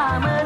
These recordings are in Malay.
他们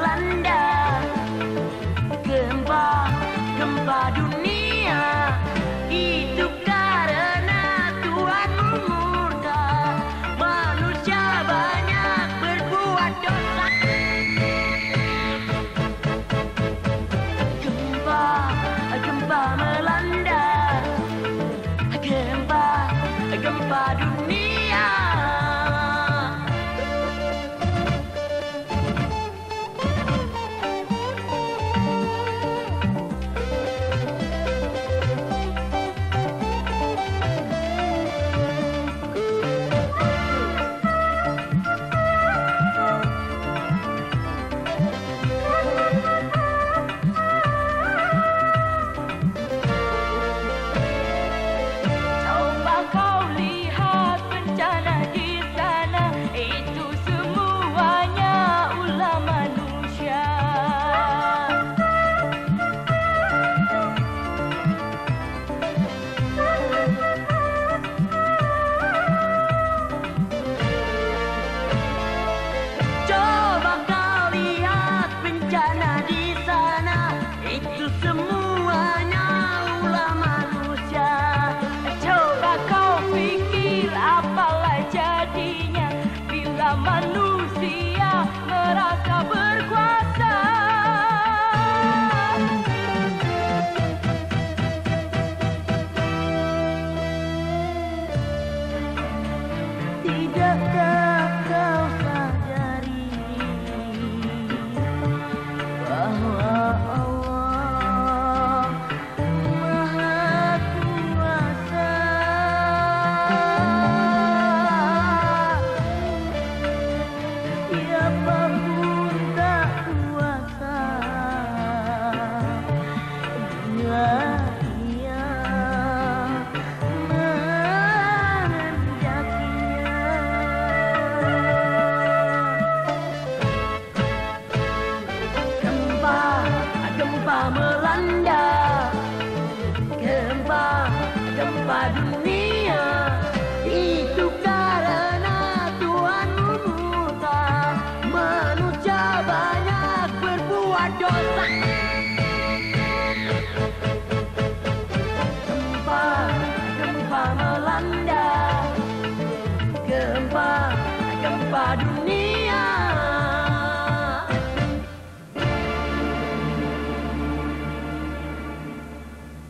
gempa melanda. Gempa, gempa dunia